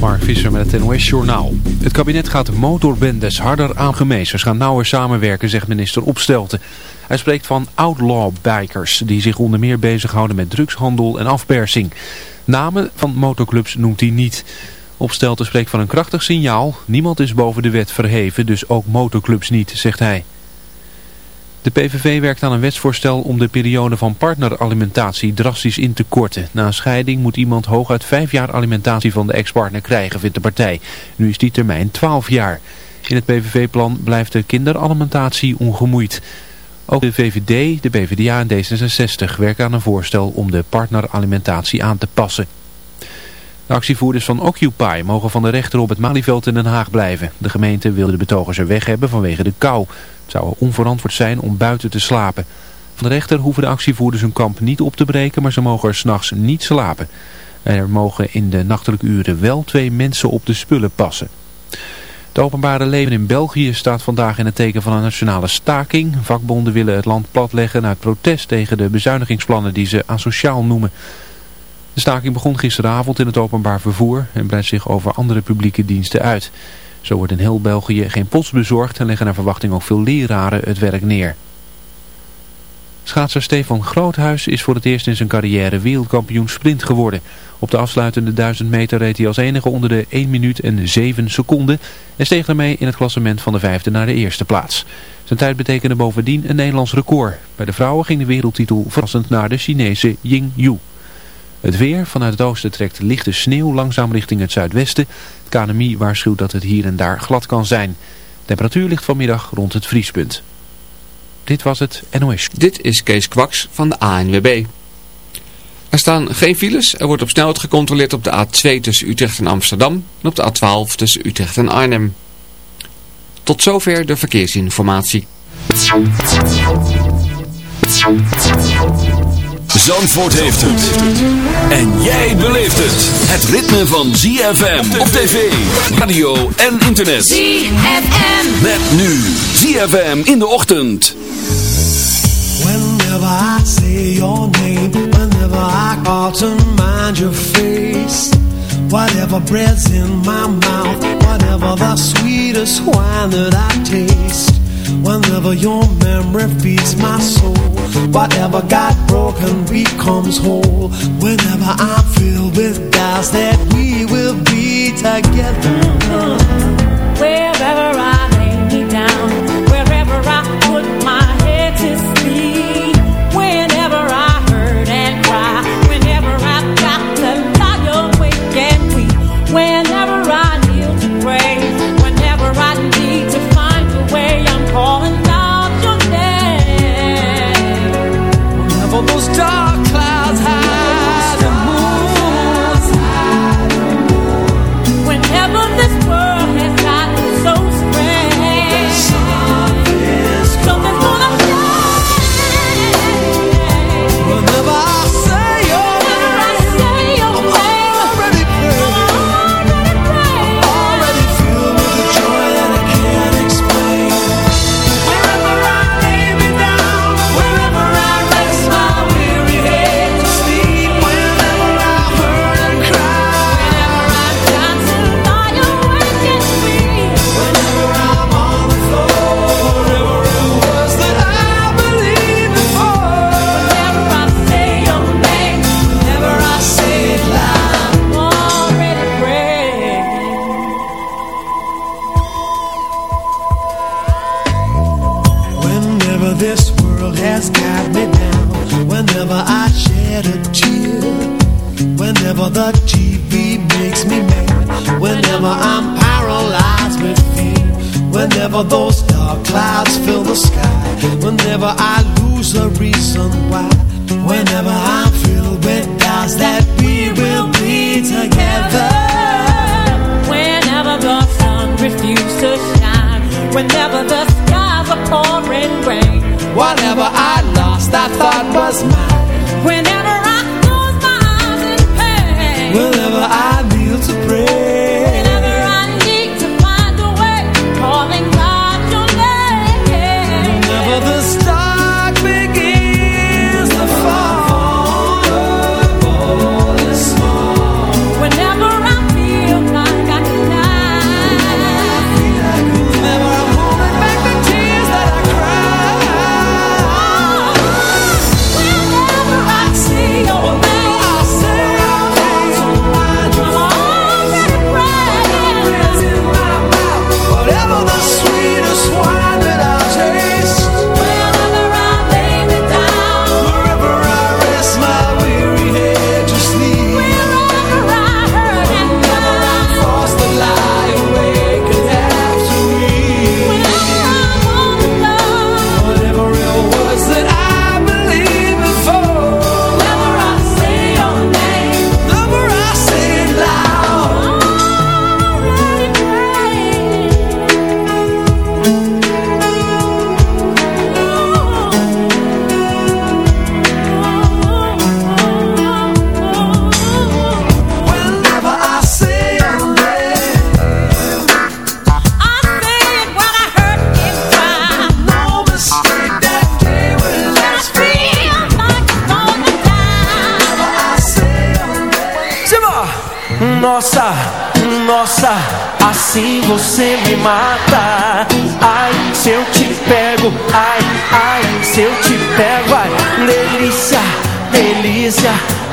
Mark Visser met het NOS Journaal. Het kabinet gaat motorbendes harder aan Ze gaan nauwer samenwerken, zegt minister Opstelten. Hij spreekt van outlaw bikers, die zich onder meer bezighouden met drugshandel en afpersing. Namen van motorclubs noemt hij niet. Opstelten spreekt van een krachtig signaal. Niemand is boven de wet verheven, dus ook motorclubs niet, zegt hij. De PVV werkt aan een wetsvoorstel om de periode van partneralimentatie drastisch in te korten. Na een scheiding moet iemand hooguit vijf jaar alimentatie van de ex-partner krijgen, vindt de partij. Nu is die termijn 12 jaar. In het PVV-plan blijft de kinderalimentatie ongemoeid. Ook de VVD, de BVDA en D66 werken aan een voorstel om de partneralimentatie aan te passen. De actievoerders van Occupy mogen van de rechter op het Malieveld in Den Haag blijven. De gemeente wilde de betogers er weg hebben vanwege de kou. Het zou onverantwoord zijn om buiten te slapen. Van de rechter hoeven de actievoerders hun kamp niet op te breken, maar ze mogen er s'nachts niet slapen. Er mogen in de nachtelijke uren wel twee mensen op de spullen passen. Het openbare leven in België staat vandaag in het teken van een nationale staking. Vakbonden willen het land platleggen uit protest tegen de bezuinigingsplannen die ze asociaal noemen. De staking begon gisteravond in het openbaar vervoer en breidt zich over andere publieke diensten uit. Zo wordt in heel België geen post bezorgd en leggen naar verwachting ook veel leraren het werk neer. Schaatser Stefan Groothuis is voor het eerst in zijn carrière wereldkampioen sprint geworden. Op de afsluitende 1000 meter reed hij als enige onder de 1 minuut en 7 seconden en steeg daarmee in het klassement van de vijfde naar de eerste plaats. Zijn tijd betekende bovendien een Nederlands record. Bij de vrouwen ging de wereldtitel verrassend naar de Chinese Ying Yu. Het weer, vanuit het oosten trekt lichte sneeuw langzaam richting het zuidwesten. KNMI waarschuwt dat het hier en daar glad kan zijn. temperatuur ligt vanmiddag rond het vriespunt. Dit was het NOS. Dit is Kees Kwaks van de ANWB. Er staan geen files. Er wordt op snelheid gecontroleerd op de A2 tussen Utrecht en Amsterdam en op de A12 tussen Utrecht en Arnhem. Tot zover de verkeersinformatie. Zandvoort heeft het. En jij beleeft het. Het ritme van ZFM op tv, radio en internet. ZFM. Met nu ZFM in de ochtend. Whenever I say your name, whenever I call to mind your face. Whatever bread's in my mouth, whatever the sweetest wine that I taste. Whenever your memory feeds my soul Whatever got broken becomes whole. Whenever I'm filled with doubts that we will be together. Wherever I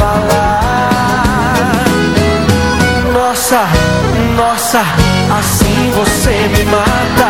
falar. Nossa, nossa, assim você me mata.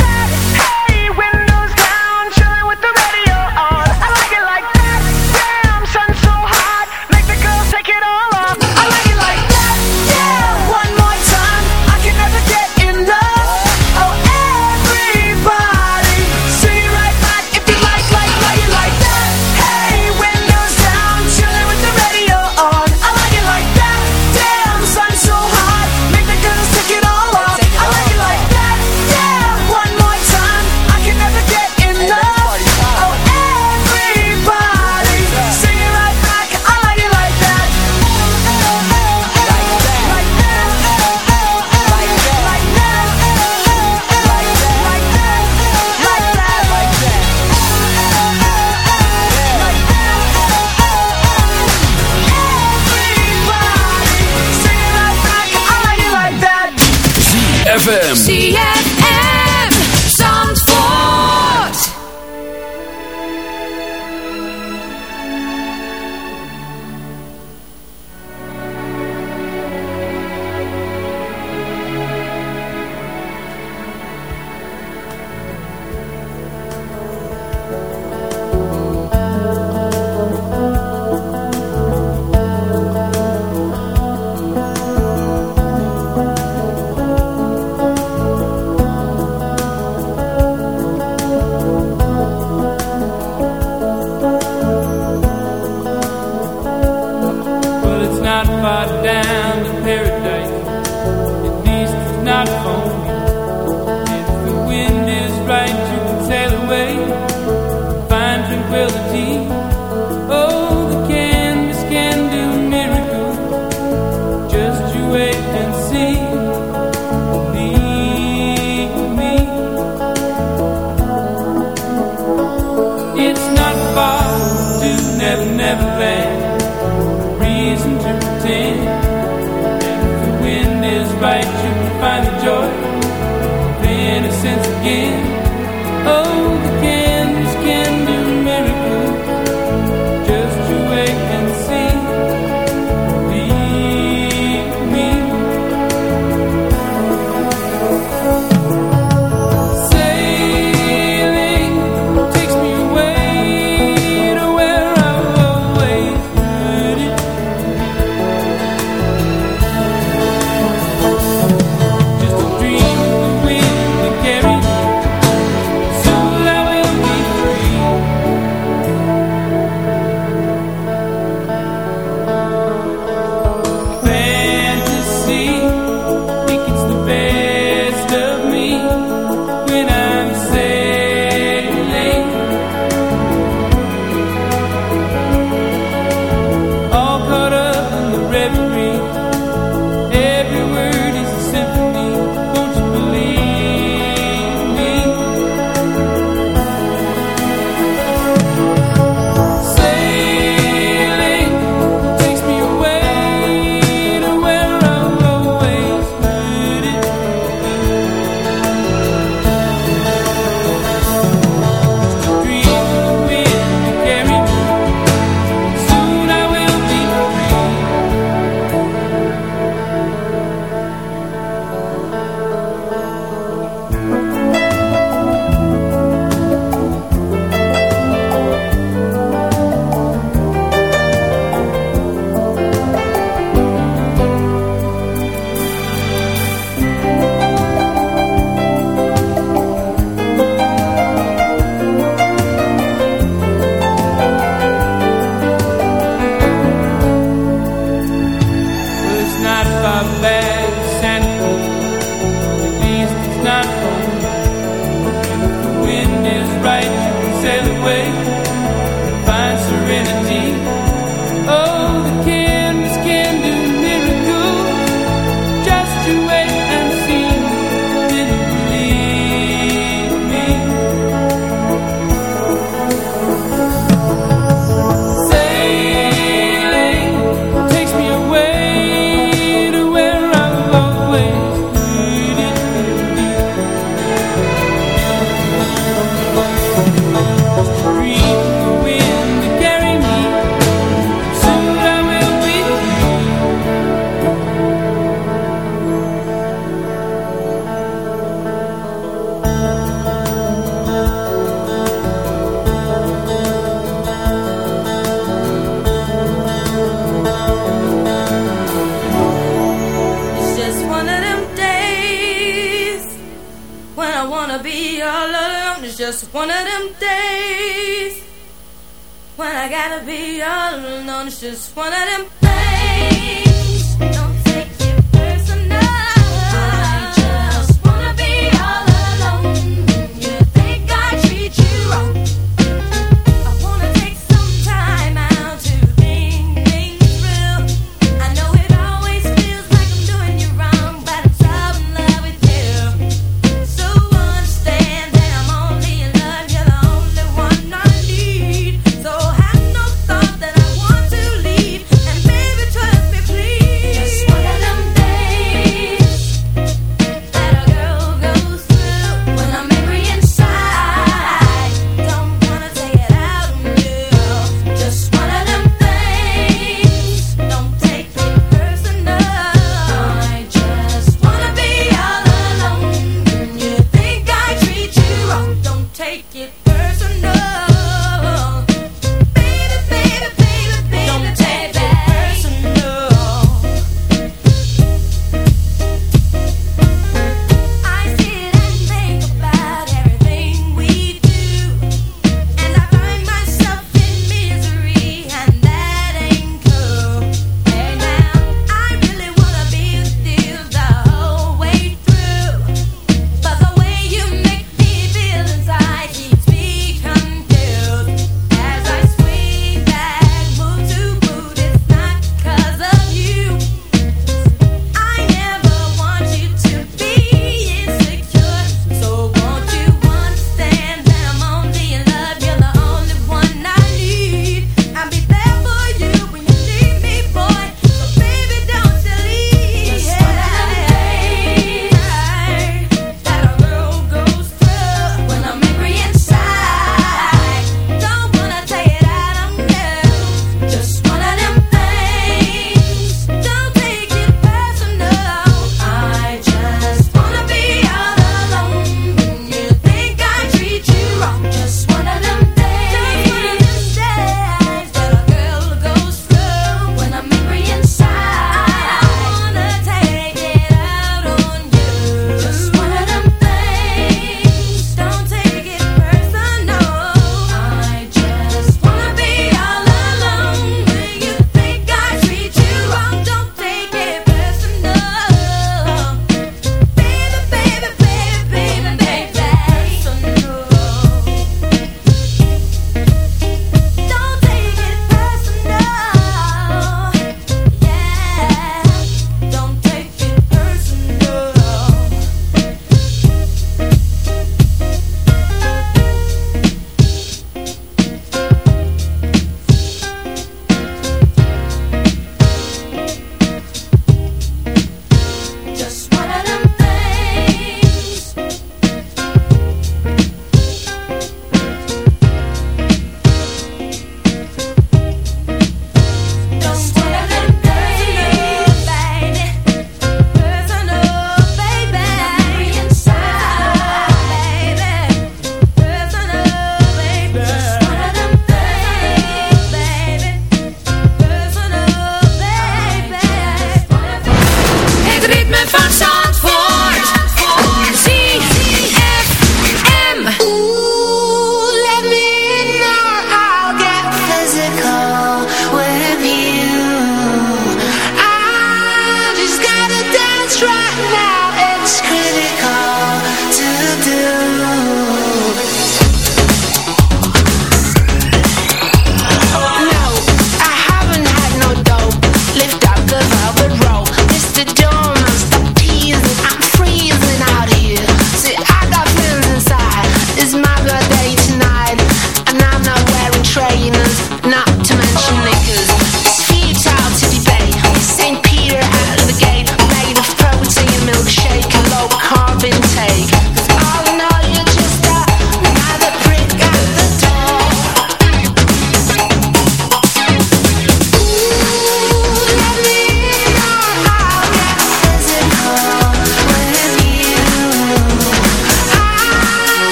days when I gotta be alone. It's just one of them things.